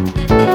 Música